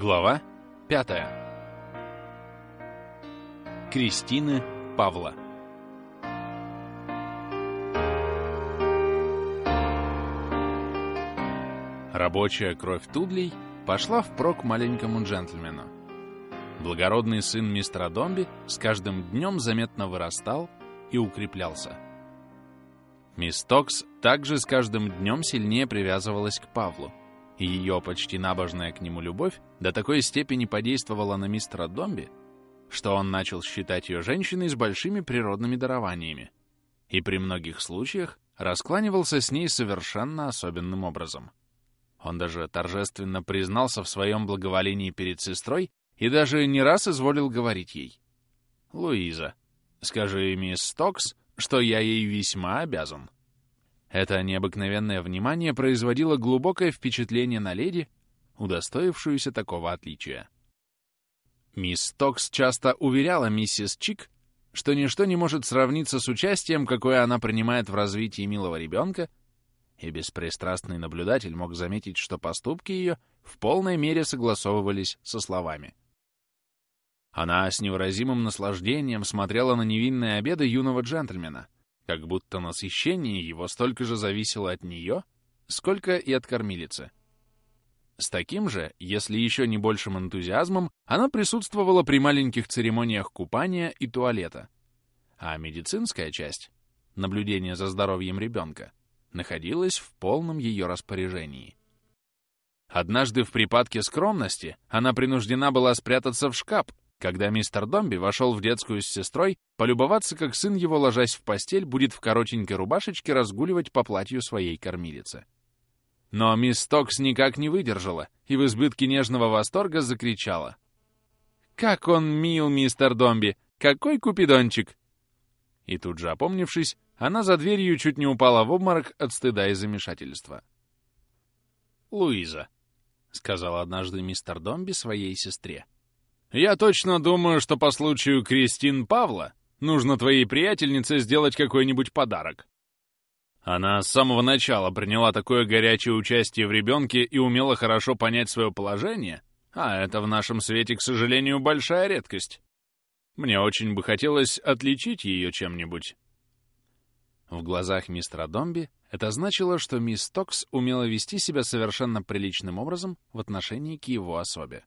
Глава 5. Кристины Павла. Рабочая кровь Тудлей пошла впрок маленькому джентльмену. Благородный сын мистера Домби с каждым днем заметно вырастал и укреплялся. Мисс Токс также с каждым днем сильнее привязывалась к Павлу, и ее почти набожная к нему любовь до такой степени подействовала на мистера Домби, что он начал считать ее женщиной с большими природными дарованиями и при многих случаях раскланивался с ней совершенно особенным образом. Он даже торжественно признался в своем благоволении перед сестрой и даже не раз изволил говорить ей. «Луиза, скажи мисс Стокс, что я ей весьма обязан». Это необыкновенное внимание производило глубокое впечатление на леди, удостоившуюся такого отличия. Мисс Токс часто уверяла миссис Чик, что ничто не может сравниться с участием, какое она принимает в развитии милого ребенка, и беспристрастный наблюдатель мог заметить, что поступки ее в полной мере согласовывались со словами. Она с невыразимым наслаждением смотрела на невинные обеды юного джентльмена — как будто насыщение его столько же зависело от нее, сколько и от кормилицы. С таким же, если еще не большим энтузиазмом, она присутствовала при маленьких церемониях купания и туалета, а медицинская часть, наблюдение за здоровьем ребенка, находилась в полном ее распоряжении. Однажды в припадке скромности она принуждена была спрятаться в шкаф, когда мистер Домби вошел в детскую с сестрой, полюбоваться, как сын его, ложась в постель, будет в коротенькой рубашечке разгуливать по платью своей кормилицы. Но мисс Токс никак не выдержала и в избытке нежного восторга закричала. «Как он мил, мистер Домби! Какой купидончик!» И тут же, опомнившись, она за дверью чуть не упала в обморок от стыда и замешательства. «Луиза», — сказал однажды мистер Домби своей сестре, — я точно думаю, что по случаю Кристин Павла нужно твоей приятельнице сделать какой-нибудь подарок. Она с самого начала приняла такое горячее участие в ребенке и умела хорошо понять свое положение, а это в нашем свете, к сожалению, большая редкость. Мне очень бы хотелось отличить ее чем-нибудь. В глазах мистера Домби это значило, что мисс Токс умела вести себя совершенно приличным образом в отношении к его особе.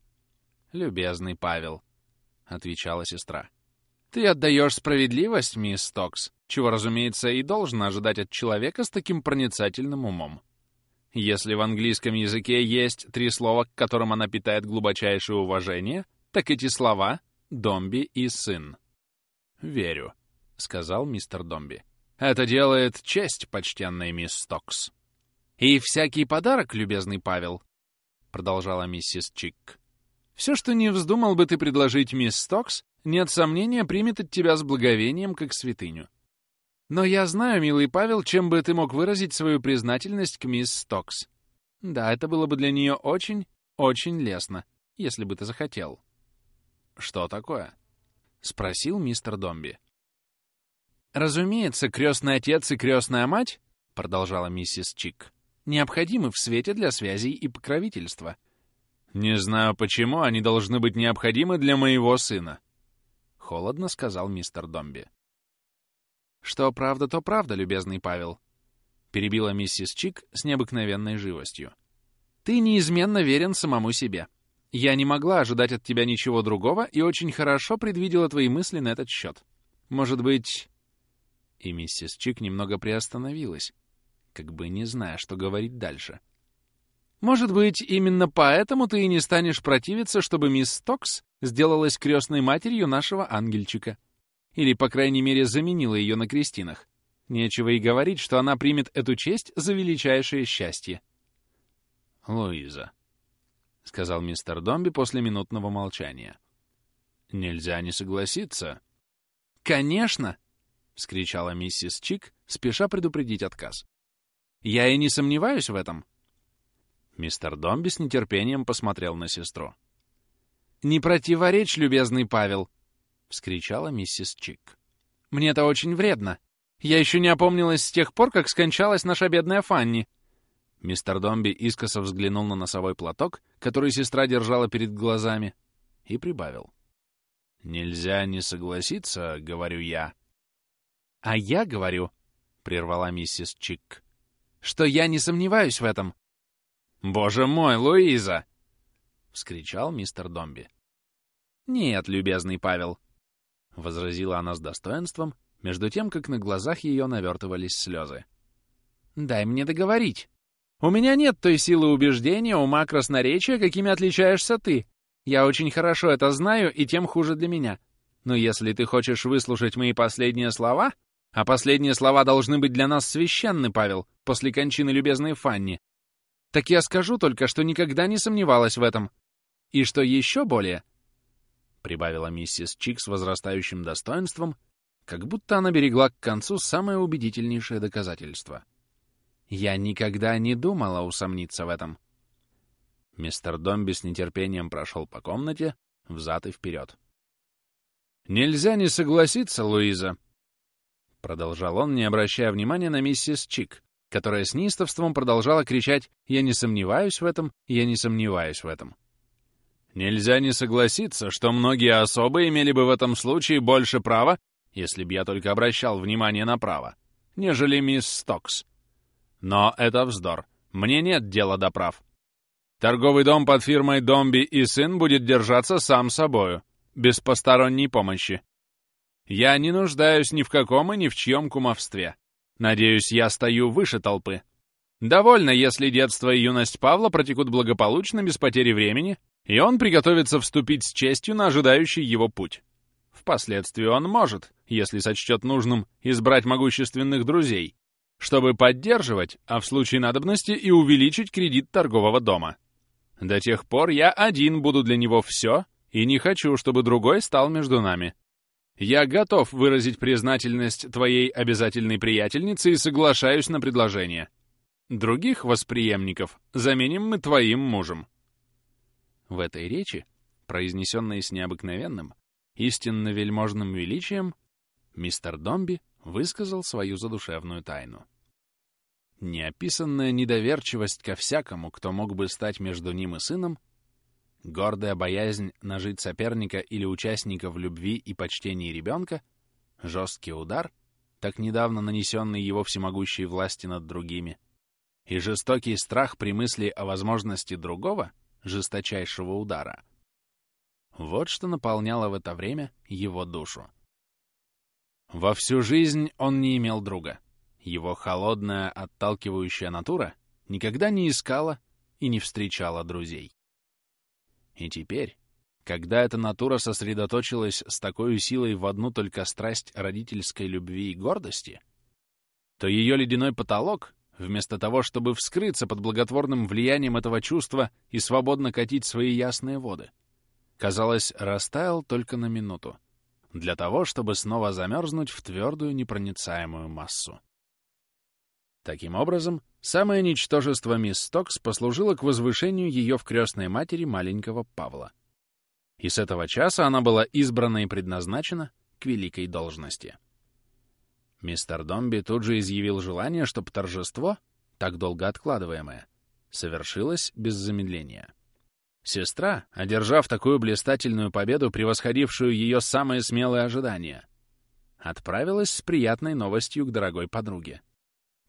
«Любезный Павел», — отвечала сестра. «Ты отдаешь справедливость, мисс Токс, чего, разумеется, и должен ожидать от человека с таким проницательным умом. Если в английском языке есть три слова, к которым она питает глубочайшее уважение, так эти слова — «Домби» и «сын». «Верю», — сказал мистер Домби. «Это делает честь, почтенной мисс Токс». «И всякий подарок, любезный Павел», — продолжала миссис Чик, все, что не вздумал бы ты предложить мисс Стокс, нет сомнения, примет от тебя с благовением, как святыню. Но я знаю, милый Павел, чем бы ты мог выразить свою признательность к мисс Стокс. Да, это было бы для нее очень, очень лестно, если бы ты захотел. Что такое? — спросил мистер Домби. «Разумеется, крестный отец и крестная мать, — продолжала миссис Чик, — необходимы в свете для связей и покровительства — «Не знаю, почему они должны быть необходимы для моего сына», — холодно сказал мистер Домби. «Что правда, то правда, любезный Павел», — перебила миссис Чик с необыкновенной живостью. «Ты неизменно верен самому себе. Я не могла ожидать от тебя ничего другого и очень хорошо предвидела твои мысли на этот счет. Может быть...» И миссис Чик немного приостановилась, как бы не зная, что говорить дальше. — может быть, именно поэтому ты и не станешь противиться, чтобы мисс Токс сделалась крестной матерью нашего ангельчика. Или, по крайней мере, заменила ее на крестинах. Нечего и говорить, что она примет эту честь за величайшее счастье. «Луиза», — сказал мистер Домби после минутного молчания. «Нельзя не согласиться». «Конечно!» — вскричала миссис Чик, спеша предупредить отказ. «Я и не сомневаюсь в этом. Мистер Домби с нетерпением посмотрел на сестру. «Не противоречь, любезный Павел!» — вскричала миссис Чик. «Мне это очень вредно. Я еще не опомнилась с тех пор, как скончалась наша бедная Фанни. Мистер Домби искоса взглянул на носовой платок, который сестра держала перед глазами, и прибавил. «Нельзя не согласиться, — говорю я». «А я говорю, — прервала миссис Чик, — что я не сомневаюсь в этом». «Боже мой, Луиза!» — вскричал мистер Домби. «Нет, любезный Павел», — возразила она с достоинством, между тем, как на глазах ее навертывались слезы. «Дай мне договорить. У меня нет той силы убеждения, ума красноречия, какими отличаешься ты. Я очень хорошо это знаю, и тем хуже для меня. Но если ты хочешь выслушать мои последние слова, а последние слова должны быть для нас священны, Павел, после кончины любезной Фанни, так я скажу только, что никогда не сомневалась в этом. И что еще более, — прибавила миссис Чик с возрастающим достоинством, как будто она берегла к концу самое убедительнейшее доказательство. Я никогда не думала усомниться в этом. Мистер Домби с нетерпением прошел по комнате, взад и вперед. «Нельзя не согласиться, Луиза!» Продолжал он, не обращая внимания на миссис Чик, которая с неистовством продолжала кричать «Я не сомневаюсь в этом, я не сомневаюсь в этом». Нельзя не согласиться, что многие особы имели бы в этом случае больше права, если бы я только обращал внимание на право, нежели мисс Стокс. Но это вздор. Мне нет дела до прав. Торговый дом под фирмой Домби и сын будет держаться сам собою, без посторонней помощи. Я не нуждаюсь ни в каком и ни в чьем кумовстве. Надеюсь, я стою выше толпы. Довольно, если детство и юность Павла протекут благополучно, без потери времени, и он приготовится вступить с честью на ожидающий его путь. Впоследствии он может, если сочтет нужным, избрать могущественных друзей, чтобы поддерживать, а в случае надобности и увеличить кредит торгового дома. До тех пор я один буду для него все, и не хочу, чтобы другой стал между нами. Я готов выразить признательность твоей обязательной приятельнице и соглашаюсь на предложение. Других восприемников заменим мы твоим мужем. В этой речи, произнесенной с необыкновенным, истинно вельможным величием, мистер Домби высказал свою задушевную тайну. Неописанная недоверчивость ко всякому, кто мог бы стать между ним и сыном, гордая боязнь нажить соперника или участника в любви и почтении ребенка, жесткий удар, так недавно нанесенный его всемогущей власти над другими, и жестокий страх при мысли о возможности другого — жесточайшего удара. Вот что наполняло в это время его душу. Во всю жизнь он не имел друга. Его холодная, отталкивающая натура никогда не искала и не встречала друзей. И теперь, когда эта натура сосредоточилась с такой силой в одну только страсть родительской любви и гордости, то ее ледяной потолок вместо того, чтобы вскрыться под благотворным влиянием этого чувства и свободно катить свои ясные воды. Казалось, растаял только на минуту, для того, чтобы снова замерзнуть в твердую непроницаемую массу. Таким образом, самое ничтожество мисс Стокс послужило к возвышению ее в крестной матери маленького Павла. И с этого часа она была избрана и предназначена к великой должности. Мистер Домби тут же изъявил желание, чтобы торжество, так долго откладываемое, совершилось без замедления. Сестра, одержав такую блистательную победу, превосходившую ее самые смелые ожидания, отправилась с приятной новостью к дорогой подруге.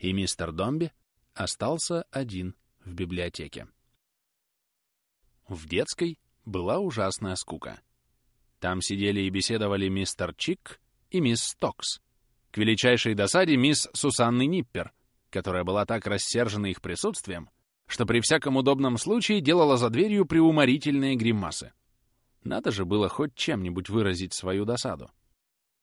И мистер Домби остался один в библиотеке. В детской была ужасная скука. Там сидели и беседовали мистер Чик и мисс Стокс, к величайшей досаде мисс Сусанны Ниппер, которая была так рассержена их присутствием, что при всяком удобном случае делала за дверью приуморительные гримасы. Надо же было хоть чем-нибудь выразить свою досаду.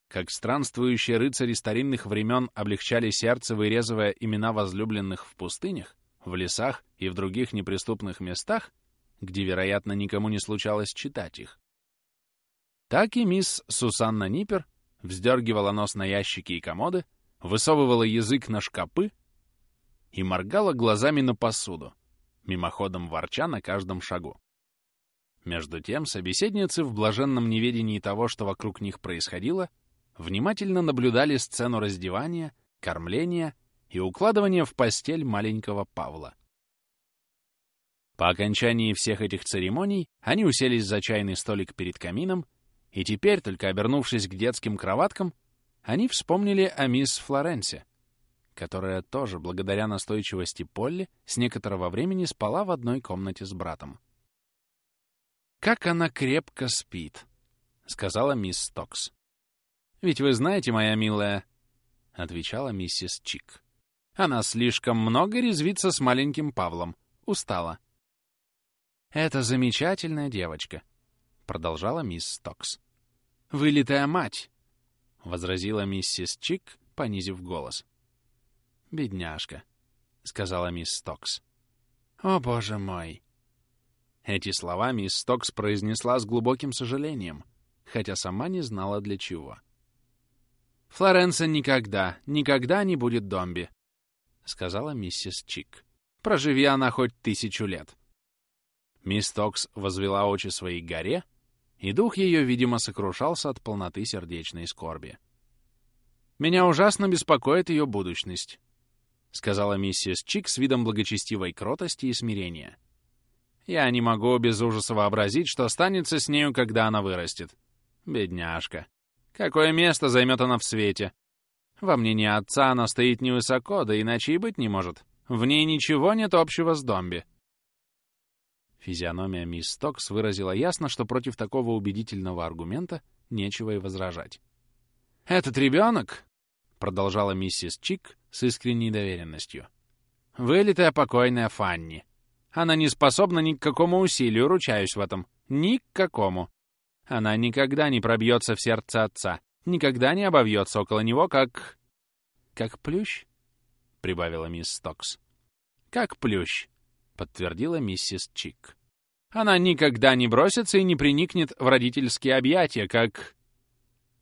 Как странствующие рыцари старинных времен облегчали сердце, вырезывая имена возлюбленных в пустынях, в лесах и в других неприступных местах, где, вероятно, никому не случалось читать их. Так и мисс Сусанна Ниппер вздергивала нос на ящики и комоды, высовывала язык на шкапы и моргала глазами на посуду, мимоходом ворча на каждом шагу. Между тем, собеседницы в блаженном неведении того, что вокруг них происходило, внимательно наблюдали сцену раздевания, кормления и укладывания в постель маленького Павла. По окончании всех этих церемоний они уселись за чайный столик перед камином, и теперь, только обернувшись к детским кроваткам, они вспомнили о мисс Флоренсе, которая тоже, благодаря настойчивости Полли, с некоторого времени спала в одной комнате с братом. «Как она крепко спит!» — сказала мисс Стокс. «Ведь вы знаете, моя милая...» — отвечала миссис Чик. «Она слишком много резвится с маленьким Павлом. Устала». «Это замечательная девочка», — продолжала мисс Стокс. «Вылитая мать», — возразила миссис Чик, понизив голос. «Бедняжка», — сказала мисс Стокс. «О, боже мой!» Эти слова мисс Стокс произнесла с глубоким сожалением, хотя сама не знала для чего. «Флоренса никогда, никогда не будет домби», — сказала миссис Чик. «Проживи она хоть тысячу лет». Мисс Токс возвела очи своей горе, и дух ее, видимо, сокрушался от полноты сердечной скорби. «Меня ужасно беспокоит ее будущность», — сказала миссис Чик с видом благочестивой кротости и смирения. «Я не могу без ужаса вообразить, что останется с нею, когда она вырастет. Бедняжка. Какое место займет она в свете? Во мнении отца она стоит невысоко, да иначе и быть не может. В ней ничего нет общего с Домби. Физиономия мисс Стокс выразила ясно, что против такого убедительного аргумента нечего и возражать. «Этот ребенок», — продолжала миссис Чик с искренней доверенностью, — «вылитая покойная Фанни. Она не способна ни к какому усилию, ручаюсь в этом. Ни к какому. Она никогда не пробьется в сердце отца, никогда не обовьется около него, как... «Как плющ?» — прибавила мисс Стокс. «Как плющ», — подтвердила миссис Чик. «Она никогда не бросится и не приникнет в родительские объятия, как...»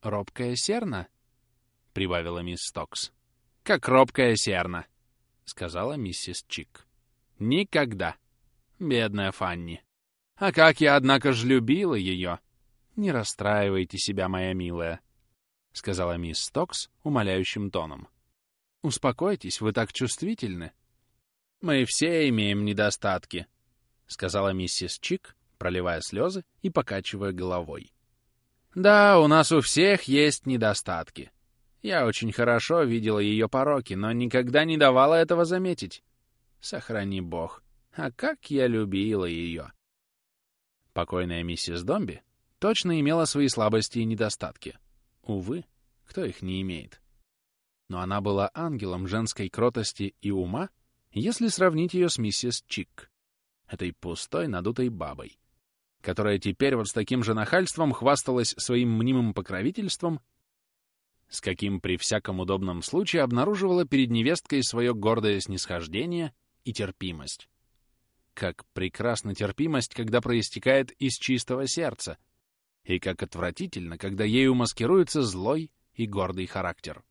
«Робкая серна?» — прибавила мисс Стокс. «Как робкая серна», — сказала миссис Чик. «Никогда. Бедная Фанни. А как я, однако ж, любила ее!» «Не расстраивайте себя, моя милая», — сказала мисс Стокс умоляющим тоном. «Успокойтесь, вы так чувствительны». «Мы все имеем недостатки», — сказала миссис Чик, проливая слезы и покачивая головой. «Да, у нас у всех есть недостатки. Я очень хорошо видела ее пороки, но никогда не давала этого заметить. Сохрани бог. А как я любила ее!» Покойная миссис Домби точно имела свои слабости и недостатки. Увы, кто их не имеет? Но она была ангелом женской кротости и ума, если сравнить ее с миссис Чик, этой пустой надутой бабой, которая теперь вот с таким же нахальством хвасталась своим мнимым покровительством, с каким при всяком удобном случае обнаруживала перед невесткой свое гордое снисхождение и терпимость. Как прекрасна терпимость, когда проистекает из чистого сердца, и как отвратительно, когда ею маскируется злой и гордый характер.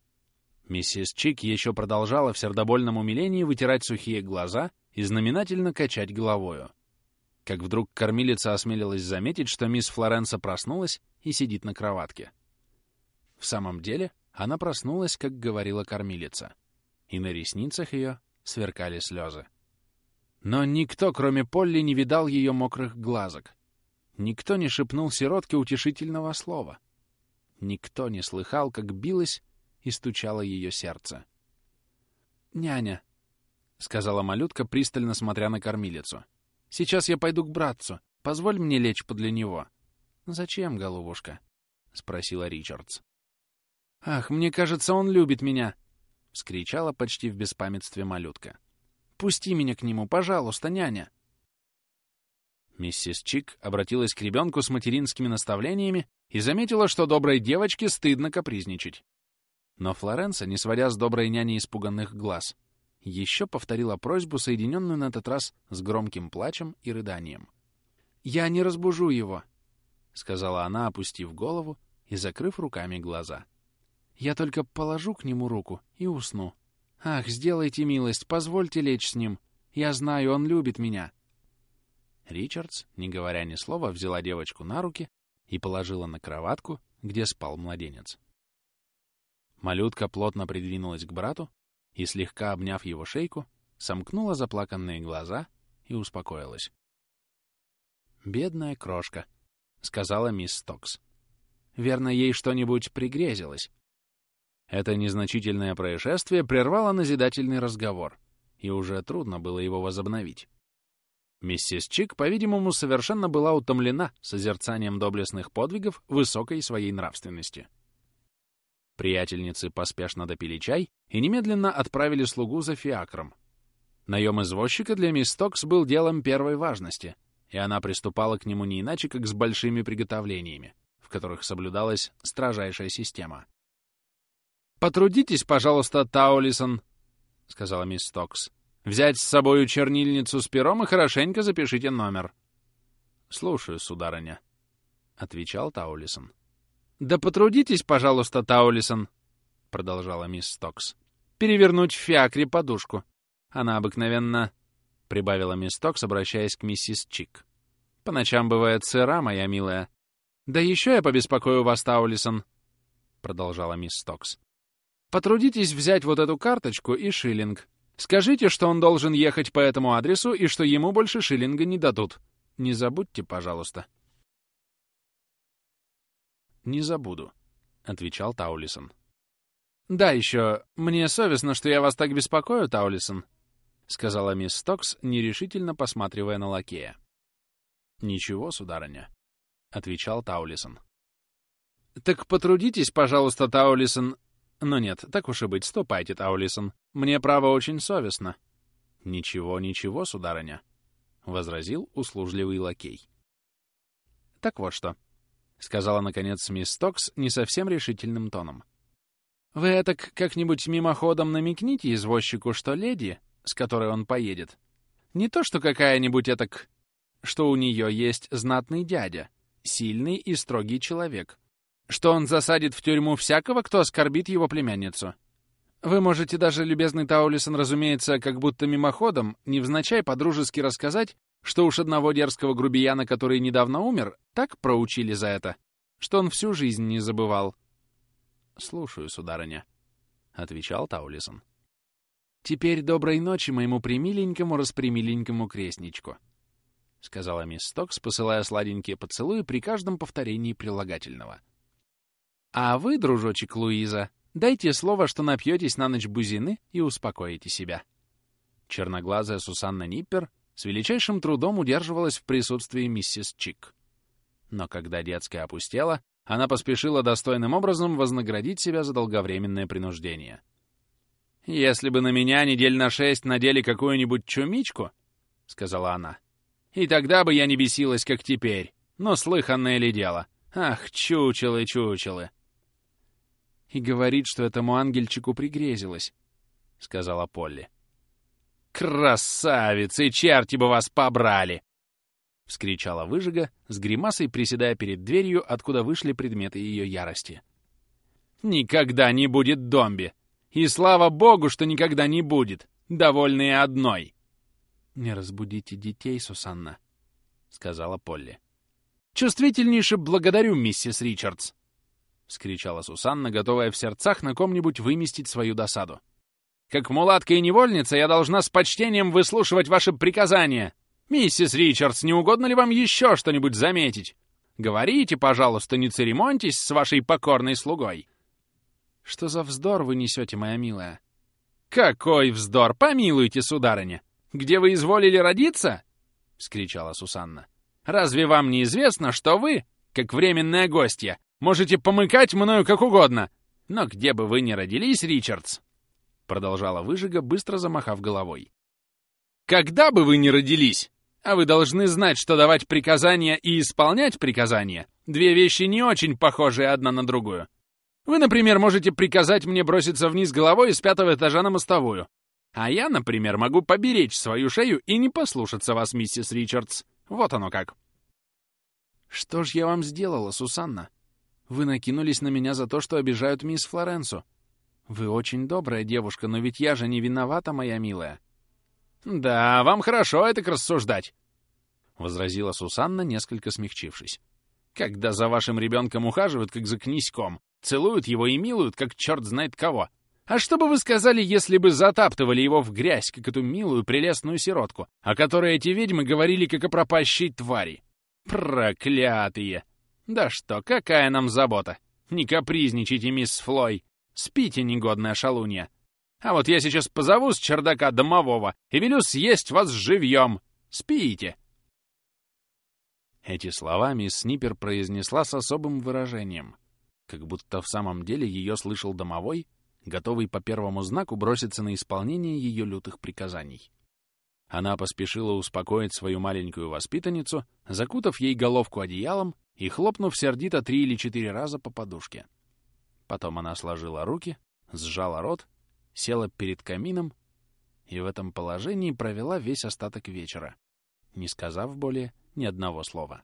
Миссис Чик еще продолжала в сердобольном умилении вытирать сухие глаза и знаменательно качать головою. Как вдруг кормилица осмелилась заметить, что мисс Флоренса проснулась и сидит на кроватке. В самом деле, она проснулась, как говорила кормилица, и на ресницах ее сверкали слезы. Но никто, кроме Полли, не видал ее мокрых глазок, Никто не шепнул сиротке утешительного слова. Никто не слыхал, как билось и стучало ее сердце. «Няня», — сказала малютка, пристально смотря на кормилицу, — «сейчас я пойду к братцу. Позволь мне лечь подле него». «Зачем, голубушка?» — спросила Ричардс. «Ах, мне кажется, он любит меня!» — вскричала почти в беспамятстве малютка. «Пусти меня к нему, пожалуйста, няня!» Миссис Чик обратилась к ребенку с материнскими наставлениями и заметила, что доброй девочке стыдно капризничать. Но Флоренса, не сводя с доброй няни испуганных глаз, еще повторила просьбу, соединенную на этот раз с громким плачем и рыданием. «Я не разбужу его», — сказала она, опустив голову и закрыв руками глаза. «Я только положу к нему руку и усну. Ах, сделайте милость, позвольте лечь с ним. Я знаю, он любит меня». Ричардс, не говоря ни слова, взяла девочку на руки и положила на кроватку, где спал младенец. Малютка плотно придвинулась к брату и, слегка обняв его шейку, сомкнула заплаканные глаза и успокоилась. «Бедная крошка», — сказала мисс Стокс. «Верно, ей что-нибудь пригрезилось». Это незначительное происшествие прервало назидательный разговор, и уже трудно было его возобновить. Миссис Чик, по-видимому, совершенно была утомлена созерцанием доблестных подвигов высокой своей нравственности. Приятельницы поспешно допили чай и немедленно отправили слугу за фиакром. Наем извозчика для мисс Токс был делом первой важности, и она приступала к нему не иначе, как с большими приготовлениями, в которых соблюдалась строжайшая система. «Потрудитесь, пожалуйста, Таулисон», — сказала мисс Токс, Взять с собою чернильницу с пером и хорошенько запишите номер. — Слушаю, сударыня, — отвечал Таулисон. — Да потрудитесь, пожалуйста, Таулисон, — продолжала мисс Стокс, — перевернуть в фиакре подушку. Она обыкновенно... — прибавила мисс Стокс, обращаясь к миссис Чик. — По ночам бывает сыра, моя милая. — Да еще я побеспокою вас, Таулисон, — продолжала мисс Стокс. — Потрудитесь взять вот эту карточку и шиллинг. Скажите, что он должен ехать по этому адресу и что ему больше шиллинга не дадут. Не забудьте, пожалуйста. «Не забуду», — отвечал Таулисон. «Да, еще. Мне совестно, что я вас так беспокою, Таулисон», — сказала мисс Стокс, нерешительно посматривая на лакея. «Ничего, сударыня», — отвечал Таулисон. «Так потрудитесь, пожалуйста, Таулисон, но нет, так уж и быть, ступайте, Таулисон. Мне, право, очень совестно. Ничего, ничего, сударыня, — возразил услужливый лакей. Так вот что, — сказала, наконец, мисс Стокс не совсем решительным тоном. Вы это как-нибудь мимоходом намекните извозчику, что леди, с которой он поедет, не то что какая-нибудь этак, что у нее есть знатный дядя, сильный и строгий человек, что он засадит в тюрьму всякого, кто оскорбит его племянницу. Вы можете даже, любезный Таулисон, разумеется, как будто мимоходом, невзначай по-дружески рассказать, что уж одного дерзкого грубияна, который недавно умер, так проучили за это, что он всю жизнь не забывал. «Слушаю, сударыня», — отвечал Таулисон. «Теперь доброй ночи моему примиленькому-распримиленькому крестничку», — сказала мисс Стокс, посылая сладенькие поцелуи при каждом повторении прилагательного. А вы, дружочек Луиза, дайте слово, что напьетесь на ночь бузины и успокоите себя. Черноглазая Сусанна Ниппер с величайшим трудом удерживалась в присутствии миссис Чик. Но когда детская опустела, она поспешила достойным образом вознаградить себя за долговременное принуждение. «Если бы на меня недель на шесть надели какую-нибудь чумичку, — сказала она, — и тогда бы я не бесилась, как теперь. Но слыханное ли дело? Ах, чучелы, чучелы! И говорит, что этому ангельчику пригрезилось», — сказала Полли. «Красавицы, черти бы вас побрали!» — вскричала выжига, с гримасой приседая перед дверью, откуда вышли предметы ее ярости. «Никогда не будет домби! И слава богу, что никогда не будет, довольные одной!» «Не разбудите детей, Сусанна», — сказала Полли. «Чувствительнейше благодарю, миссис Ричардс», — вскричала Сусанна, готовая в сердцах на ком-нибудь выместить свою досаду. «Как мулатка и невольница я должна с почтением выслушивать ваши приказания. Миссис Ричардс, не угодно ли вам еще что-нибудь заметить? Говорите, пожалуйста, не церемоньтесь с вашей покорной слугой». «Что за вздор вы несете, моя милая?» «Какой вздор! Помилуйте, сударыня! Где вы изволили родиться?» — вскричала Сусанна. «Разве вам не известно, что вы, как временная гостья, Можете помыкать мною как угодно. Но где бы вы ни родились, Ричардс, продолжала выжига, быстро замахав головой. Когда бы вы ни родились, а вы должны знать, что давать приказания и исполнять приказания — две вещи не очень похожие одна на другую. Вы, например, можете приказать мне броситься вниз головой из пятого этажа на мостовую. А я, например, могу поберечь свою шею и не послушаться вас, миссис Ричардс. Вот оно как. Что ж я вам сделала, Сусанна? Вы накинулись на меня за то, что обижают мисс Флоренсу. Вы очень добрая девушка, но ведь я же не виновата, моя милая. Да, вам хорошо это рассуждать, — возразила Сусанна, несколько смягчившись. Когда за вашим ребенком ухаживают, как за князьком, целуют его и милуют, как черт знает кого. А что бы вы сказали, если бы затаптывали его в грязь, как эту милую, прелестную сиротку, о которой эти ведьмы говорили, как о пропащей твари? Проклятые! Да что, какая нам забота? Не капризничайте, мисс Флой. Спите, негодная шалунья. А вот я сейчас позову с чердака домового и велю съесть вас живьем. Спите!» Эти слова мисс Снипер произнесла с особым выражением, как будто в самом деле ее слышал домовой, готовый по первому знаку броситься на исполнение ее лютых приказаний. Она поспешила успокоить свою маленькую воспитанницу, закутав ей головку одеялом и хлопнув сердито три или четыре раза по подушке. Потом она сложила руки, сжала рот, села перед камином и в этом положении провела весь остаток вечера, не сказав более ни одного слова.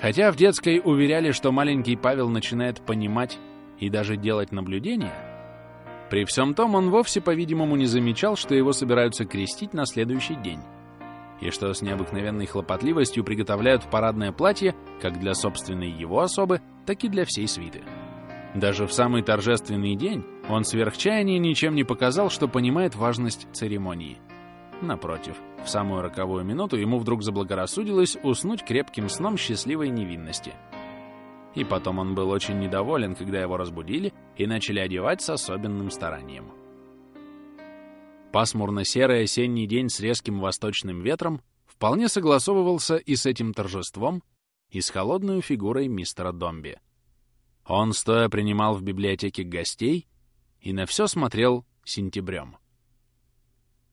Хотя в детской уверяли, что маленький Павел начинает понимать и даже делать наблюдения, при всем том он вовсе, по-видимому, не замечал, что его собираются крестить на следующий день, и что с необыкновенной хлопотливостью приготовляют парадное платье как для собственной его особы, так и для всей свиты. Даже в самый торжественный день он сверхчаяние ничем не показал, что понимает важность церемонии. Напротив, в самую роковую минуту ему вдруг заблагорассудилось уснуть крепким сном счастливой невинности. И потом он был очень недоволен, когда его разбудили и начали одевать с особенным старанием. Пасмурно-серый осенний день с резким восточным ветром вполне согласовывался и с этим торжеством, и с холодной фигурой мистера Домби. Он стоя принимал в библиотеке гостей и на все смотрел сентябрем.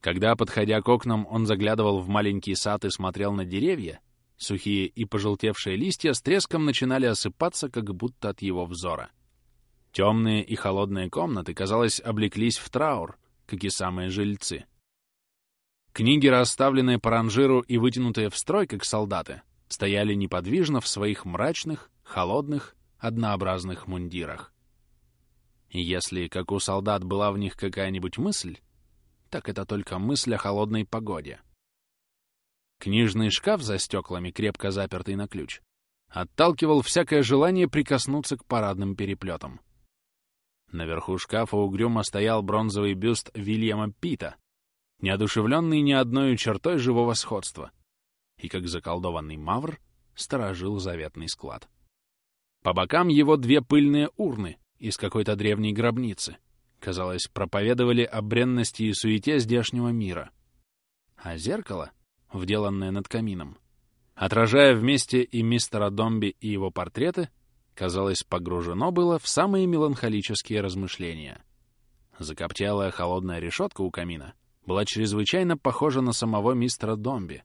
Когда, подходя к окнам, он заглядывал в маленький сад и смотрел на деревья, сухие и пожелтевшие листья с треском начинали осыпаться, как будто от его взора. Темные и холодные комнаты, казалось, облеклись в траур, как и самые жильцы. Книги, расставленные по ранжиру и вытянутые в строй, как солдаты, стояли неподвижно в своих мрачных, холодных, однообразных мундирах. И если, как у солдат, была в них какая-нибудь мысль, так это только мысль о холодной погоде. Книжный шкаф за стеклами, крепко запертый на ключ, отталкивал всякое желание прикоснуться к парадным переплетам. Наверху шкафа угрюмо стоял бронзовый бюст Вильяма Пита, неодушевленный ни одной чертой живого сходства, и, как заколдованный мавр, сторожил заветный склад. По бокам его две пыльные урны из какой-то древней гробницы — казалось, проповедовали о бренности и суете здешнего мира. А зеркало, вделанное над камином, отражая вместе и мистера Домби, и его портреты, казалось, погружено было в самые меланхолические размышления. Закоптелая холодная решетка у камина была чрезвычайно похожа на самого мистера Домби,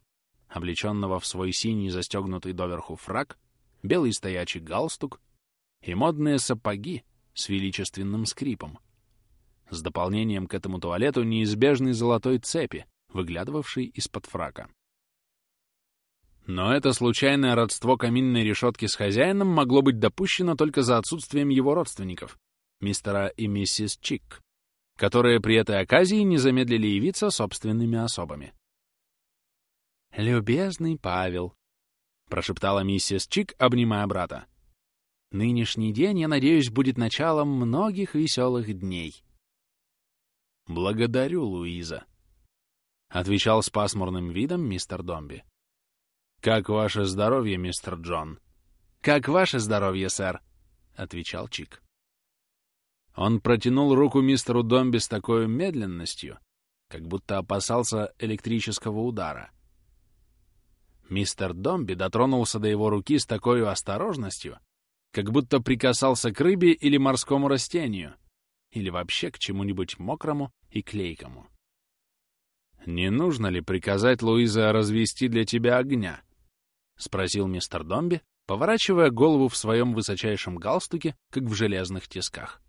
облеченного в свой синий застегнутый доверху фраг, белый стоячий галстук и модные сапоги с величественным скрипом, с дополнением к этому туалету неизбежной золотой цепи, выглядывавшей из-под фрака. Но это случайное родство каминной решетки с хозяином могло быть допущено только за отсутствием его родственников, мистера и миссис Чик, которые при этой оказии не замедлили явиться собственными особами. «Любезный Павел», — прошептала миссис Чик, обнимая брата, — «нынешний день, я надеюсь, будет началом многих веселых дней. «Благодарю, Луиза», — отвечал с пасмурным видом мистер Домби. «Как ваше здоровье, мистер Джон?» «Как ваше здоровье, сэр?» — отвечал Чик. Он протянул руку мистеру Домби с такой медленностью, как будто опасался электрического удара. Мистер Домби дотронулся до его руки с такой осторожностью, как будто прикасался к рыбе или морскому растению, или вообще к чему-нибудь мокрому и клейкому. «Не нужно ли приказать Луизе развести для тебя огня?» — спросил мистер Домби, поворачивая голову в своем высочайшем галстуке, как в железных тисках.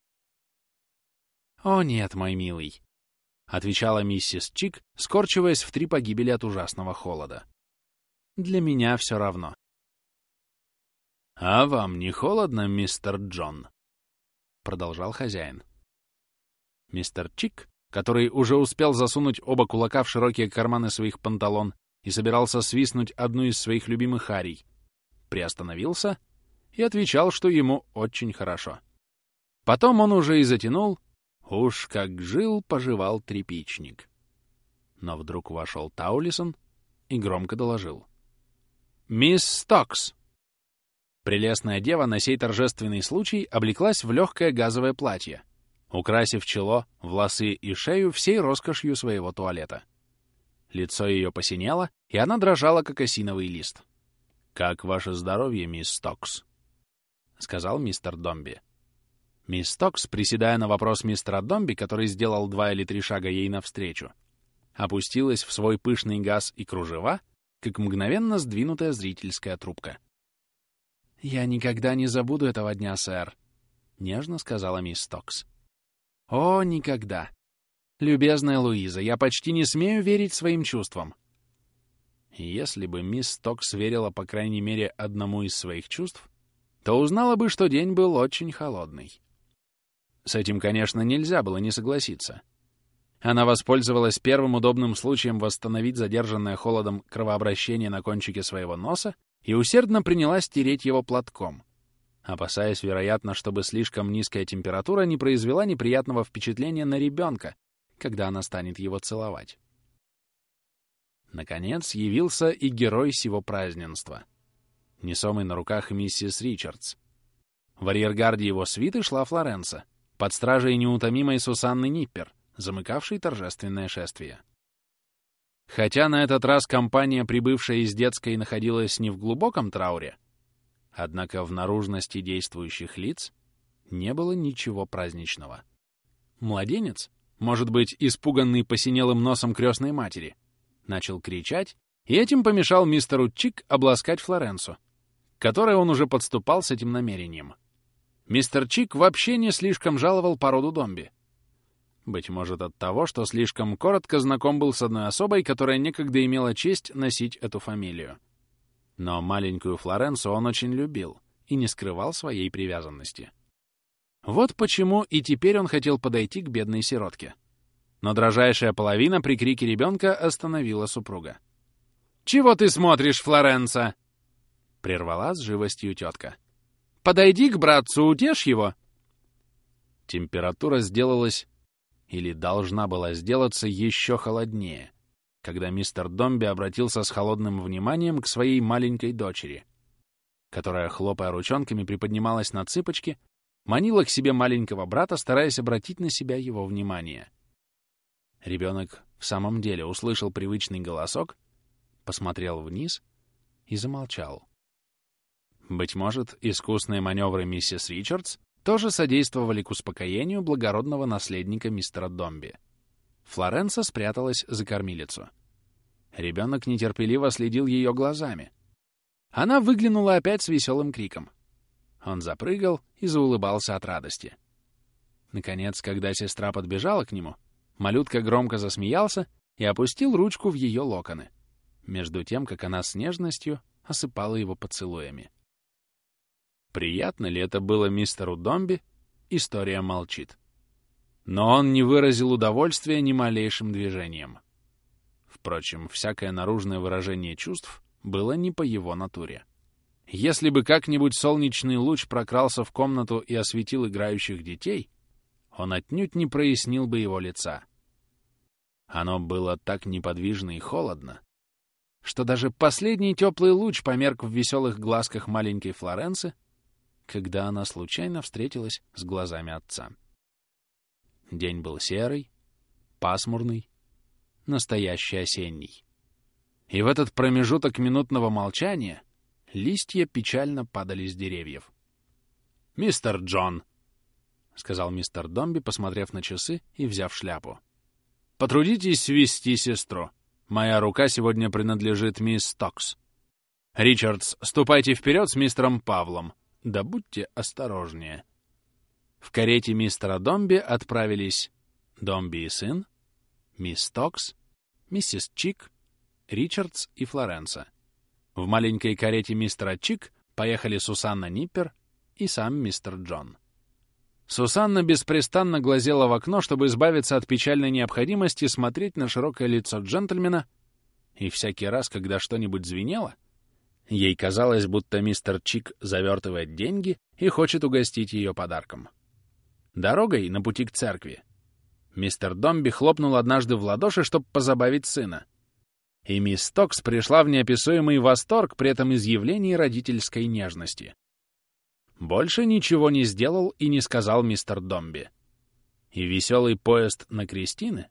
«О нет, мой милый», — отвечала миссис Чик, скорчиваясь в три погибели от ужасного холода. «Для меня все равно». «А вам не холодно, мистер Джон?» — продолжал хозяин. Мистер Чик, который уже успел засунуть оба кулака в широкие карманы своих панталон и собирался свистнуть одну из своих любимых арий, приостановился и отвечал, что ему очень хорошо. Потом он уже и затянул «Уж как жил-поживал трепичник». Но вдруг вошел Таулисон и громко доложил. «Мисс Стокс!» Прелестная дева на сей торжественный случай облеклась в легкое газовое платье, украсив чело, волосы и шею всей роскошью своего туалета. Лицо ее посинело, и она дрожала, как осиновый лист. «Как ваше здоровье, мисс Токс?» — сказал мистер Домби. Мисс Токс, приседая на вопрос мистера Домби, который сделал два или три шага ей навстречу, опустилась в свой пышный газ и кружева, как мгновенно сдвинутая зрительская трубка. «Я никогда не забуду этого дня, сэр», — нежно сказала мисс Токс. «О, никогда! Любезная Луиза, я почти не смею верить своим чувствам». Если бы мисс Токс верила, по крайней мере, одному из своих чувств, то узнала бы, что день был очень холодный. С этим, конечно, нельзя было не согласиться. Она воспользовалась первым удобным случаем восстановить задержанное холодом кровообращение на кончике своего носа и усердно принялась тереть его платком, опасаясь, вероятно, чтобы слишком низкая температура не произвела неприятного впечатления на ребенка, когда она станет его целовать. Наконец явился и герой сего празднества, несомый на руках миссис Ричардс. В арьергарде его свиты шла Флоренса — под стражей неутомимой Сусанны Ниппер, замыкавшей торжественное шествие. Хотя на этот раз компания, прибывшая из детской, находилась не в глубоком трауре, однако в наружности действующих лиц не было ничего праздничного. Младенец, может быть, испуганный посинелым носом крестной матери, начал кричать, и этим помешал мистеру Чик обласкать Флоренсу, которой он уже подступал с этим намерением. Мистер Чик вообще не слишком жаловал породу домби. Быть может от того, что слишком коротко знаком был с одной особой, которая некогда имела честь носить эту фамилию. Но маленькую Флоренсу он очень любил и не скрывал своей привязанности. Вот почему и теперь он хотел подойти к бедной сиротке. Но дрожайшая половина при крике ребенка остановила супруга. «Чего ты смотришь, Флоренса?» — прервала с живостью тетка. Подойди к братцу, утешь его!» Температура сделалась, или должна была сделаться, еще холоднее, когда мистер Домби обратился с холодным вниманием к своей маленькой дочери, которая, хлопая ручонками, приподнималась на цыпочки, манила к себе маленького брата, стараясь обратить на себя его внимание. Ребенок в самом деле услышал привычный голосок, посмотрел вниз и замолчал. Быть может, искусные маневры миссис Ричардс тоже содействовали к успокоению благородного наследника мистера Домби. Флоренса спряталась за кормилицу. Ребенок нетерпеливо следил ее глазами. Она выглянула опять с веселым криком. Он запрыгал и заулыбался от радости. Наконец, когда сестра подбежала к нему, малютка громко засмеялся и опустил ручку в ее локоны, между тем, как она с нежностью осыпала его поцелуями. Приятно ли это было мистеру Домби, история молчит. Но он не выразил удовольствия ни малейшим движением. Впрочем, всякое наружное выражение чувств было не по его натуре. Если бы как-нибудь солнечный луч прокрался в комнату и осветил играющих детей, он отнюдь не прояснил бы его лица. Оно было так неподвижно и холодно, что даже последний теплый луч померк в веселых глазках маленькой Флоренции, когда она случайно встретилась с глазами отца. День был серый, пасмурный, настоящий осенний. И в этот промежуток минутного молчания листья печально падали с деревьев. «Мистер Джон!» — сказал мистер Домби, посмотрев на часы и взяв шляпу. «Потрудитесь свести сестру. Моя рука сегодня принадлежит мисс Токс. Ричардс, ступайте вперед с мистером Павлом. Да будьте осторожнее. В карете мистера Домби отправились Домби и сын, мисс Токс, миссис Чик, Ричардс и Флоренса. В маленькой карете мистера Чик поехали Сусанна Ниппер и сам мистер Джон. Сусанна беспрестанно глазела в окно, чтобы избавиться от печальной необходимости смотреть на широкое лицо джентльмена, и всякий раз, когда что-нибудь звенело, Ей казалось, будто мистер Чик завертывает деньги и хочет угостить ее подарком. Дорогой на пути к церкви мистер Домби хлопнул однажды в ладоши, чтобы позабавить сына. И мисс Токс пришла в неописуемый восторг при этом изъявлении родительской нежности. Больше ничего не сделал и не сказал мистер Домби. И веселый поезд на Кристины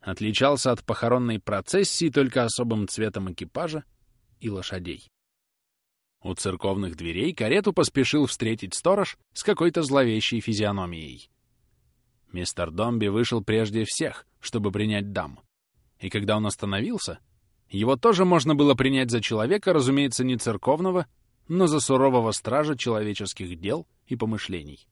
отличался от похоронной процессии только особым цветом экипажа и лошадей. У церковных дверей карету поспешил встретить сторож с какой-то зловещей физиономией. Мистер Домби вышел прежде всех, чтобы принять дам. И когда он остановился, его тоже можно было принять за человека, разумеется, не церковного, но за сурового стража человеческих дел и помышлений.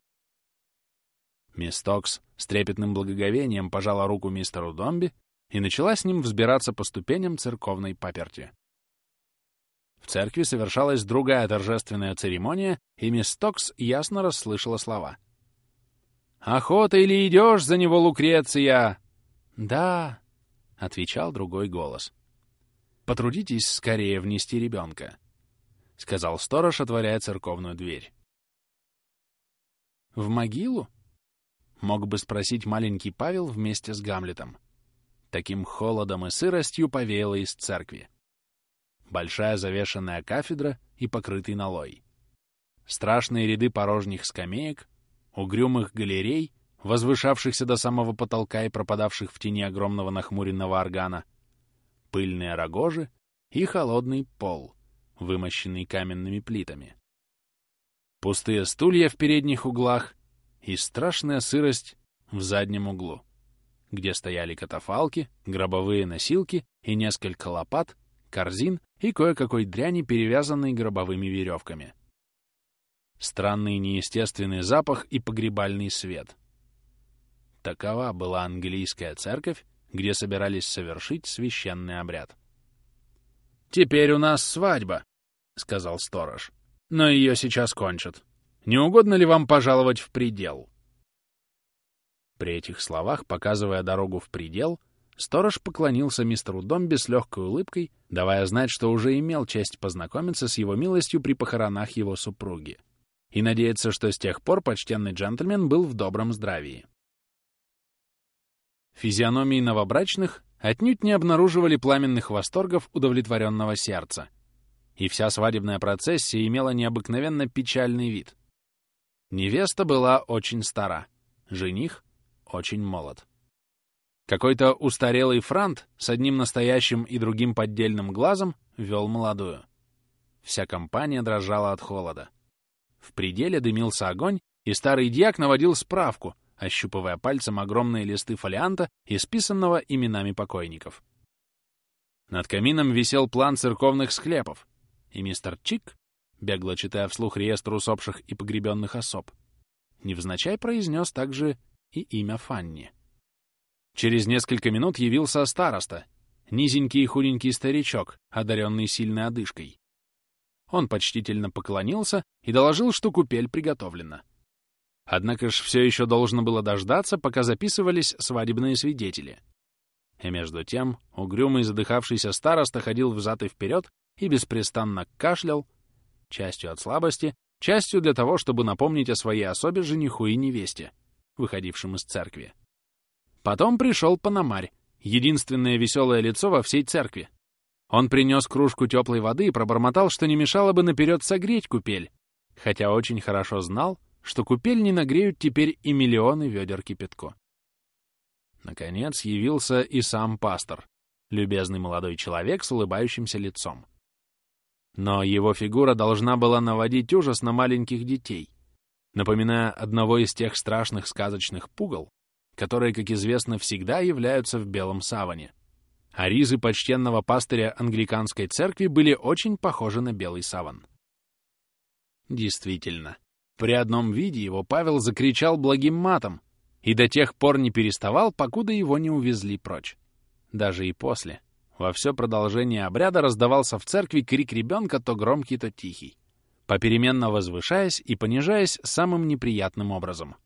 Мисс Токс с трепетным благоговением пожала руку мистеру Домби и начала с ним взбираться по ступеням церковной паперти. В церкви совершалась другая торжественная церемония, и мисс Токс ясно расслышала слова. «Охотно ли идешь за него, Лукреция?» «Да», — отвечал другой голос. «Потрудитесь скорее внести ребенка», — сказал сторож, отворяя церковную дверь. «В могилу?» — мог бы спросить маленький Павел вместе с Гамлетом. Таким холодом и сыростью повеяло из церкви большая завешенная кафедра и покрытый налой. Страшные ряды порожних скамеек, угрюмых галерей, возвышавшихся до самого потолка и пропадавших в тени огромного нахмуренного органа, пыльные рогожи и холодный пол, вымощенный каменными плитами. Пустые стулья в передних углах и страшная сырость в заднем углу, где стояли катафалки, гробовые носилки и несколько лопат, корзин и кое-какой дряни, перевязанной гробовыми веревками. Странный неестественный запах и погребальный свет. Такова была английская церковь, где собирались совершить священный обряд. «Теперь у нас свадьба», — сказал сторож. «Но ее сейчас кончат. Не угодно ли вам пожаловать в предел?» При этих словах, показывая дорогу в предел, Сторож поклонился мистеру Домби с легкой улыбкой, давая знать, что уже имел честь познакомиться с его милостью при похоронах его супруги, и надеется, что с тех пор почтенный джентльмен был в добром здравии. Физиономии новобрачных отнюдь не обнаруживали пламенных восторгов удовлетворенного сердца, и вся свадебная процессия имела необыкновенно печальный вид. Невеста была очень стара, жених очень молод. Какой-то устарелый франт с одним настоящим и другим поддельным глазом вел молодую. Вся компания дрожала от холода. В пределе дымился огонь, и старый дьяк наводил справку, ощупывая пальцем огромные листы фолианта, исписанного именами покойников. Над камином висел план церковных склепов, и мистер Чик, бегло читая вслух реестр усопших и погребенных особ, невзначай произнес также и имя Фанни. Через несколько минут явился староста, низенький и худенький старичок, одаренный сильной одышкой. Он почтительно поклонился и доложил, что купель приготовлена. Однако ж все еще должно было дождаться, пока записывались свадебные свидетели. И между тем угрюмый задыхавшийся староста ходил взад и вперед и беспрестанно кашлял, частью от слабости, частью для того, чтобы напомнить о своей особе жениху и невесте, выходившим из церкви. Потом пришел Пономарь, единственное веселое лицо во всей церкви. Он принес кружку теплой воды и пробормотал, что не мешало бы наперед согреть купель, хотя очень хорошо знал, что купель не нагреют теперь и миллионы ведер кипятку. Наконец явился и сам пастор, любезный молодой человек с улыбающимся лицом. Но его фигура должна была наводить ужас на маленьких детей, напоминая одного из тех страшных сказочных пугал, которые, как известно, всегда являются в белом саване. А ризы почтенного пастыря англиканской церкви были очень похожи на белый саван. Действительно, при одном виде его Павел закричал благим матом и до тех пор не переставал, покуда его не увезли прочь. Даже и после. Во все продолжение обряда раздавался в церкви крик ребенка то громкий, то тихий, попеременно возвышаясь и понижаясь самым неприятным образом —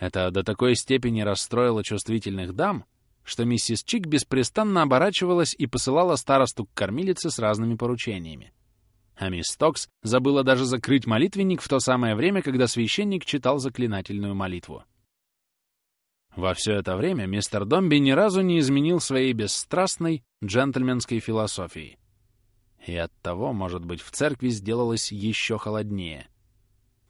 это до такой степени расстроило чувствительных дам, что миссис Чик беспрестанно оборачивалась и посылала старосту к кормилице с разными поручениями. А мисс Токс забыла даже закрыть молитвенник в то самое время, когда священник читал заклинательную молитву. Во все это время мистер Домби ни разу не изменил своей бесстрастной джентльменской философии. И оттого, может быть, в церкви сделалось еще холоднее.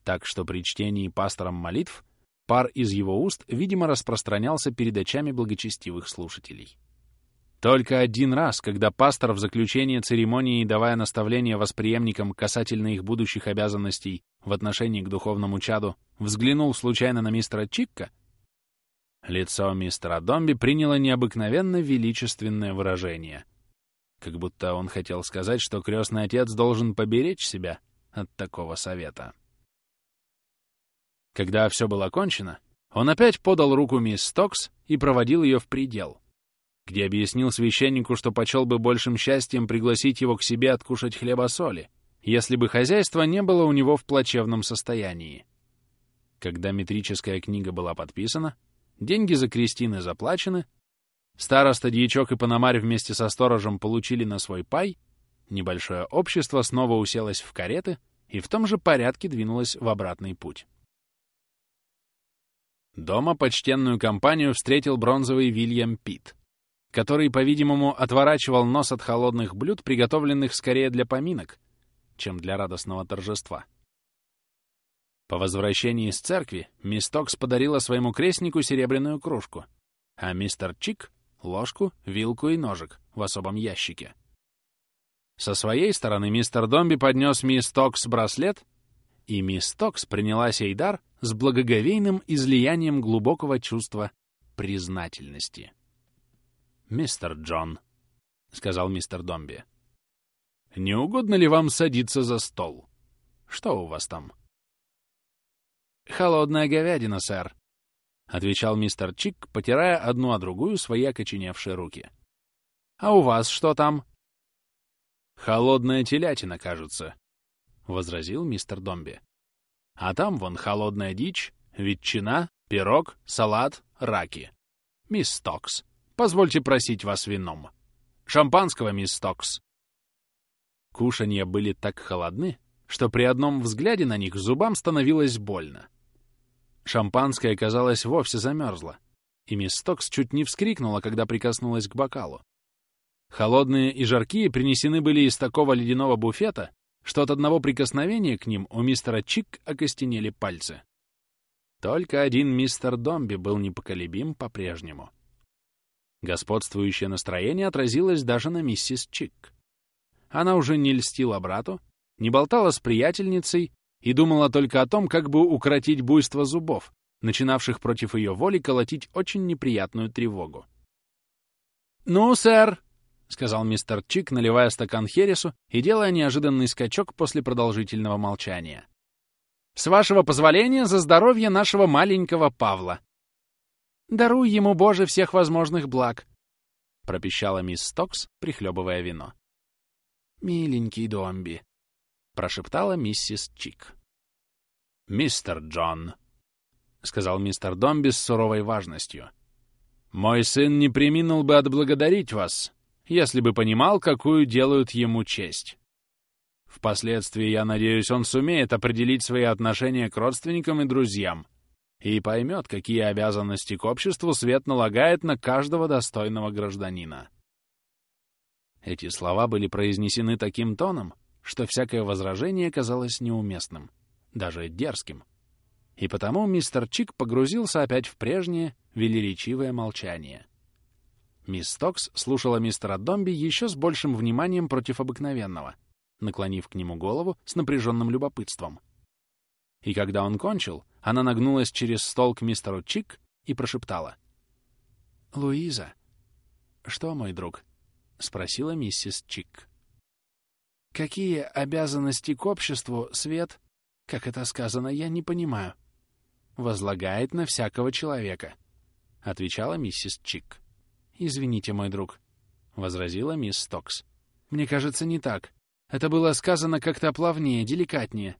Так что при чтении пастором молитв пар из его уст, видимо, распространялся перед очами благочестивых слушателей. Только один раз, когда пастор в заключение церемонии, давая наставления восприемникам касательно их будущих обязанностей в отношении к духовному чаду, взглянул случайно на мистера Чикка, лицо мистера Домби приняло необыкновенно величественное выражение, как будто он хотел сказать, что крестный отец должен поберечь себя от такого совета. Когда все было кончено, он опять подал руку мисс Стокс и проводил ее в предел, где объяснил священнику, что почел бы большим счастьем пригласить его к себе откушать хлеба-соли, если бы хозяйство не было у него в плачевном состоянии. Когда метрическая книга была подписана, деньги за крестины заплачены, староста, дьячок и пономарь вместе со сторожем получили на свой пай, небольшое общество снова уселось в кареты и в том же порядке двинулось в обратный путь. Дома почтенную компанию встретил бронзовый Вильям Питт, который, по-видимому, отворачивал нос от холодных блюд, приготовленных скорее для поминок, чем для радостного торжества. По возвращении из церкви мисс Токс подарила своему крестнику серебряную кружку, а мистер Чик — ложку, вилку и ножик в особом ящике. Со своей стороны мистер Домби поднес мисс Токс браслет, и мисс Токс приняла сей дар с благоговейным излиянием глубокого чувства признательности. «Мистер Джон», — сказал мистер Домби, — «не угодно ли вам садиться за стол? Что у вас там?» «Холодная говядина, сэр», — отвечал мистер Чик, потирая одну о другую свои окоченевшие руки. «А у вас что там?» «Холодная телятина, кажется», — возразил мистер Домби. А там вон холодная дичь, ветчина, пирог, салат, раки. Мисс Стокс, позвольте просить вас вином. Шампанского, мисс Стокс. Кушанья были так холодны, что при одном взгляде на них зубам становилось больно. Шампанское, казалось, вовсе замерзло, и мисс Стокс чуть не вскрикнула, когда прикоснулась к бокалу. Холодные и жаркие принесены были из такого ледяного буфета, что от одного прикосновения к ним у мистера Чик окостенели пальцы. Только один мистер Домби был непоколебим по-прежнему. Господствующее настроение отразилось даже на миссис Чик. Она уже не льстила брату, не болтала с приятельницей и думала только о том, как бы укротить буйство зубов, начинавших против ее воли колотить очень неприятную тревогу. «Ну, сэр!» — сказал мистер Чик, наливая стакан Хересу и делая неожиданный скачок после продолжительного молчания. «С вашего позволения, за здоровье нашего маленького Павла!» «Даруй ему, Боже, всех возможных благ!» — пропищала мисс Стокс, прихлебывая вино. «Миленький Домби!» — прошептала миссис Чик. «Мистер Джон!» — сказал мистер Домби с суровой важностью. «Мой сын не приминул бы отблагодарить вас если бы понимал, какую делают ему честь. Впоследствии, я надеюсь, он сумеет определить свои отношения к родственникам и друзьям и поймет, какие обязанности к обществу свет налагает на каждого достойного гражданина. Эти слова были произнесены таким тоном, что всякое возражение казалось неуместным, даже дерзким. И потому мистер Чик погрузился опять в прежнее велеречивое молчание. Мисс Стокс слушала мистера Домби еще с большим вниманием против обыкновенного, наклонив к нему голову с напряженным любопытством. И когда он кончил, она нагнулась через стол к мистеру Чик и прошептала. «Луиза». «Что, мой друг?» — спросила миссис Чик. «Какие обязанности к обществу свет, как это сказано, я не понимаю, возлагает на всякого человека», — отвечала миссис Чик. «Извините, мой друг», — возразила мисс Стокс. «Мне кажется, не так. Это было сказано как-то плавнее, деликатнее.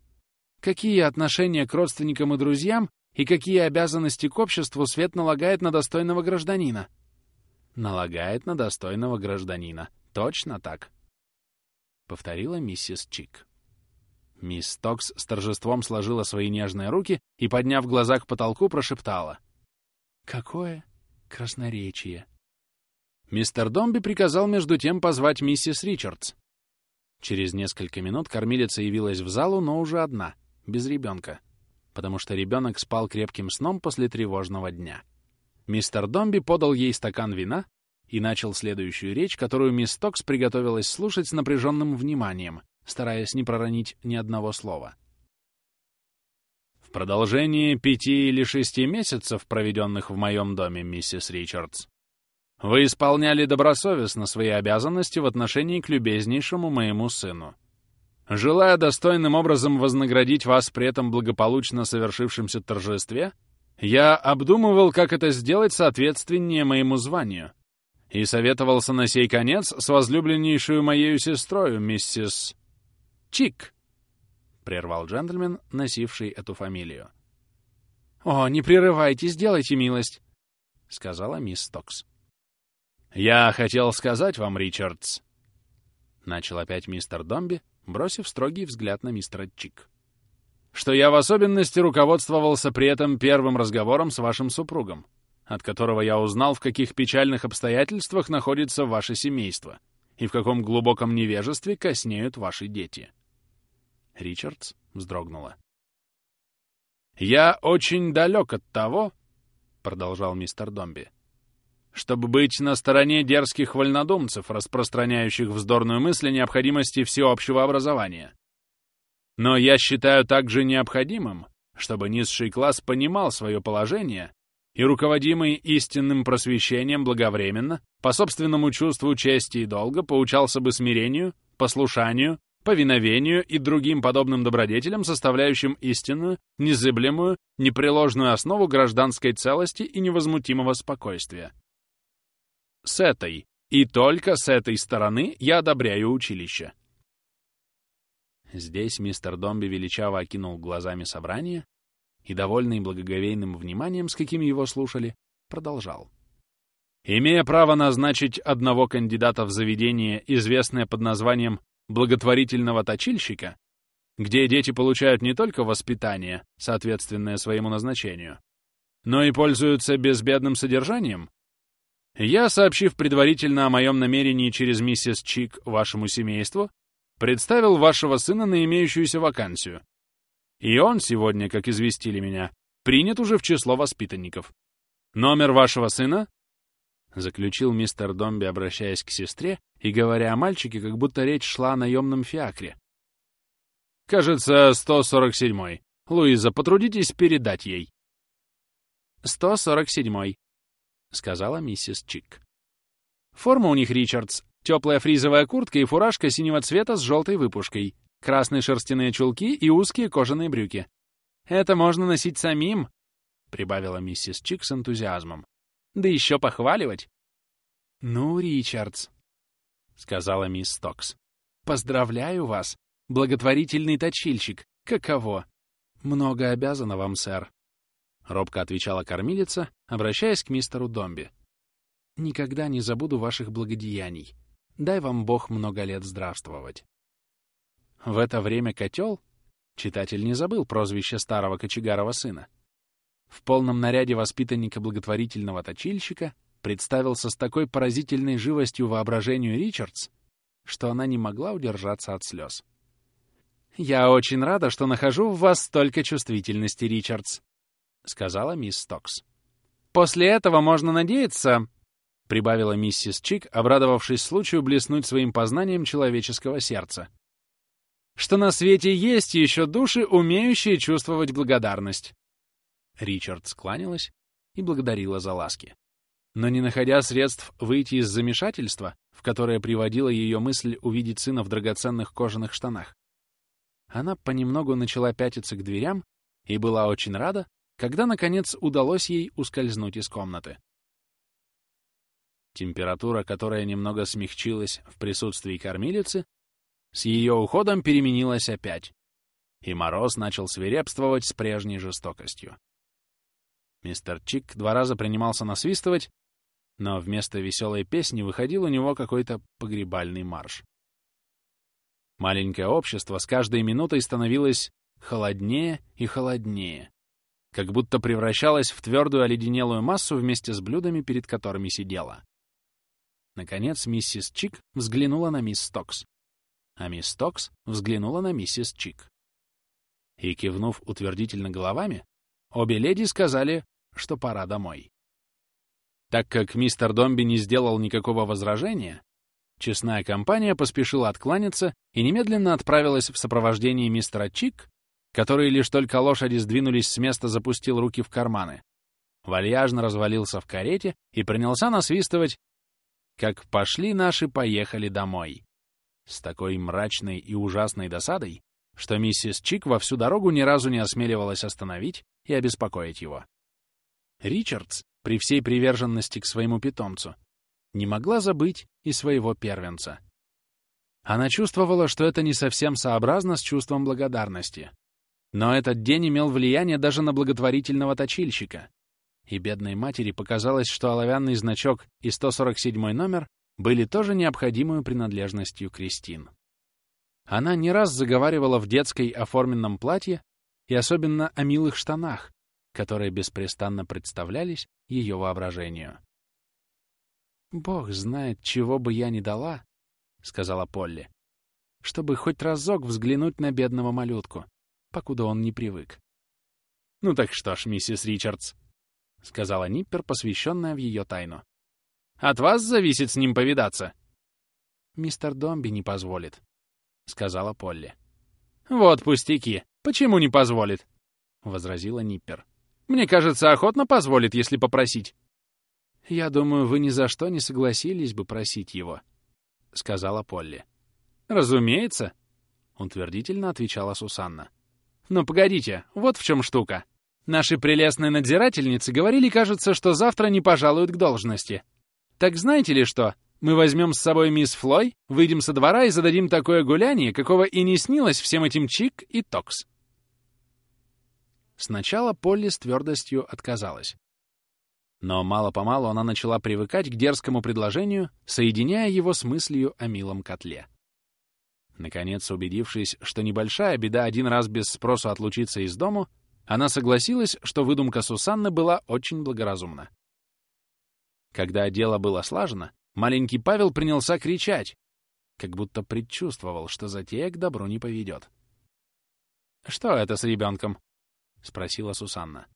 Какие отношения к родственникам и друзьям и какие обязанности к обществу свет налагает на достойного гражданина?» «Налагает на достойного гражданина. Точно так», — повторила миссис Чик. Мисс Токс с торжеством сложила свои нежные руки и, подняв глаза к потолку, прошептала. «Какое красноречие!» Мистер Домби приказал между тем позвать миссис Ричардс. Через несколько минут кормилица явилась в залу, но уже одна, без ребенка, потому что ребенок спал крепким сном после тревожного дня. Мистер Домби подал ей стакан вина и начал следующую речь, которую мисс Токс приготовилась слушать с напряженным вниманием, стараясь не проронить ни одного слова. «В продолжении пяти или шести месяцев, проведенных в моем доме, миссис Ричардс, вы исполняли добросовестно свои обязанности в отношении к любезнейшему моему сыну. Желая достойным образом вознаградить вас при этом благополучно совершившемся торжестве, я обдумывал, как это сделать соответственнее моему званию, и советовался на сей конец с возлюбленнейшую моею сестрою, миссис Чик!» — прервал джентльмен, носивший эту фамилию. «О, не прерывайте, сделайте милость!» — сказала мисс Токс. «Я хотел сказать вам, Ричардс...» Начал опять мистер Домби, бросив строгий взгляд на мистера Чик. «Что я в особенности руководствовался при этом первым разговором с вашим супругом, от которого я узнал, в каких печальных обстоятельствах находится ваше семейство и в каком глубоком невежестве коснеют ваши дети». Ричардс вздрогнула. «Я очень далек от того, — продолжал мистер Домби, — чтобы быть на стороне дерзких вольнодумцев, распространяющих вздорную мысль о необходимости всеобщего образования. Но я считаю также необходимым, чтобы низший класс понимал свое положение и, руководимый истинным просвещением благовременно, по собственному чувству чести и долга, поучался бы смирению, послушанию повиновению и другим подобным добродетелям, составляющим истинную, незыблемую, непреложную основу гражданской целости и невозмутимого спокойствия. С этой, и только с этой стороны я одобряю училище. Здесь мистер Домби величаво окинул глазами собрание и, довольный благоговейным вниманием, с каким его слушали, продолжал. Имея право назначить одного кандидата в заведение, известное под названием благотворительного точильщика, где дети получают не только воспитание, соответственное своему назначению, но и пользуются безбедным содержанием, я, сообщив предварительно о моем намерении через миссис Чик вашему семейству, представил вашего сына на имеющуюся вакансию. И он сегодня, как известили меня, принят уже в число воспитанников. Номер вашего сына — заключил мистер Домби, обращаясь к сестре и говоря о мальчике, как будто речь шла о наемном фиакре. «Кажется, 147-й. Луиза, потрудитесь передать ей». «147-й», — сказала миссис Чик. «Форма у них, Ричардс. Теплая фризовая куртка и фуражка синего цвета с желтой выпушкой, красные шерстяные чулки и узкие кожаные брюки. Это можно носить самим», — прибавила миссис Чик с энтузиазмом. Да еще похваливать. «Ну, Ричардс», — сказала мисс Стокс, — «поздравляю вас, благотворительный точильщик. Каково?» «Много обязана вам, сэр», — робко отвечала кормилица, обращаясь к мистеру Домби. «Никогда не забуду ваших благодеяний. Дай вам Бог много лет здравствовать». В это время котел, читатель не забыл прозвище старого кочегарова сына, в полном наряде воспитанника благотворительного точильщика представился с такой поразительной живостью воображению Ричардс, что она не могла удержаться от слез. «Я очень рада, что нахожу в вас столько чувствительности, Ричардс», — сказала мисс Стокс. «После этого можно надеяться», — прибавила миссис Чик, обрадовавшись случаю блеснуть своим познанием человеческого сердца, «что на свете есть еще души, умеющие чувствовать благодарность. Ричард скланялась и благодарила за ласки. Но не находя средств выйти из замешательства, в которое приводила ее мысль увидеть сына в драгоценных кожаных штанах, она понемногу начала пятиться к дверям и была очень рада, когда, наконец, удалось ей ускользнуть из комнаты. Температура, которая немного смягчилась в присутствии кормилицы, с ее уходом переменилась опять, и мороз начал свирепствовать с прежней жестокостью. Мистер Чик два раза принимался насвистывать, но вместо веселой песни выходил у него какой-то погребальный марш. Маленькое общество с каждой минутой становилось холоднее и холоднее, как будто превращалось в твердую оледенелую массу вместе с блюдами, перед которыми сидела. Наконец миссис Чик взглянула на мисс Стокс, а мисс Стокс взглянула на миссис Чик. И, кивнув утвердительно головами, обе леди сказали, что пора домой. Так как мистер Домби не сделал никакого возражения, честная компания поспешила откланяться и немедленно отправилась в сопровождении мистера Чик, который лишь только лошади сдвинулись с места, запустил руки в карманы. Вальяжно развалился в карете и принялся насвистывать «Как пошли наши, поехали домой» с такой мрачной и ужасной досадой, что миссис Чик во всю дорогу ни разу не осмеливалась остановить и обеспокоить его. Ричардс, при всей приверженности к своему питомцу, не могла забыть и своего первенца. Она чувствовала, что это не совсем сообразно с чувством благодарности. Но этот день имел влияние даже на благотворительного точильщика, и бедной матери показалось, что оловянный значок и 147 номер были тоже необходимой принадлежностью Кристин. Она не раз заговаривала в детской оформленном платье и особенно о милых штанах, которые беспрестанно представлялись ее воображению. «Бог знает, чего бы я ни дала», — сказала Полли, «чтобы хоть разок взглянуть на бедного малютку, покуда он не привык». «Ну так что ж, миссис Ричардс», — сказала Ниппер, посвященная в ее тайну. «От вас зависит с ним повидаться». «Мистер Домби не позволит», — сказала Полли. «Вот пустяки. Почему не позволит?» — возразила Ниппер. Мне кажется, охотно позволит, если попросить. «Я думаю, вы ни за что не согласились бы просить его», — сказала Полли. «Разумеется», — утвердительно отвечала Сусанна. «Но погодите, вот в чем штука. Наши прелестные надзирательницы говорили, кажется, что завтра не пожалуют к должности. Так знаете ли что? Мы возьмем с собой мисс Флой, выйдем со двора и зададим такое гуляние, какого и не снилось всем этим Чик и Токс. Сначала Полли с твердостью отказалась. Но мало-помалу она начала привыкать к дерзкому предложению, соединяя его с мыслью о милом котле. Наконец, убедившись, что небольшая беда один раз без спросу отлучиться из дому, она согласилась, что выдумка Сусанны была очень благоразумна. Когда дело было слажено, маленький Павел принялся кричать, как будто предчувствовал, что затея к добру не поведет. «Что это с ребенком?» — спросила Сусанна.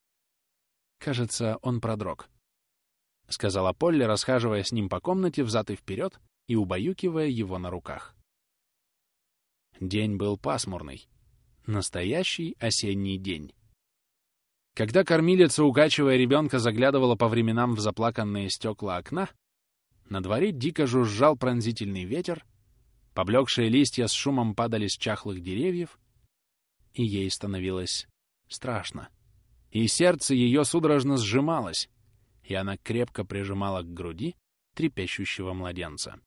«Кажется, он продрог», — сказала Полли, расхаживая с ним по комнате взад и вперед и убаюкивая его на руках. День был пасмурный. Настоящий осенний день. Когда кормилица, укачивая ребенка, заглядывала по временам в заплаканные стекла окна, на дворе дико жужжал пронзительный ветер, поблекшие листья с шумом падали с чахлых деревьев, и ей становилось страшно. И сердце ее судорожно сжималось, и она крепко прижимала к груди трепещущего младенца.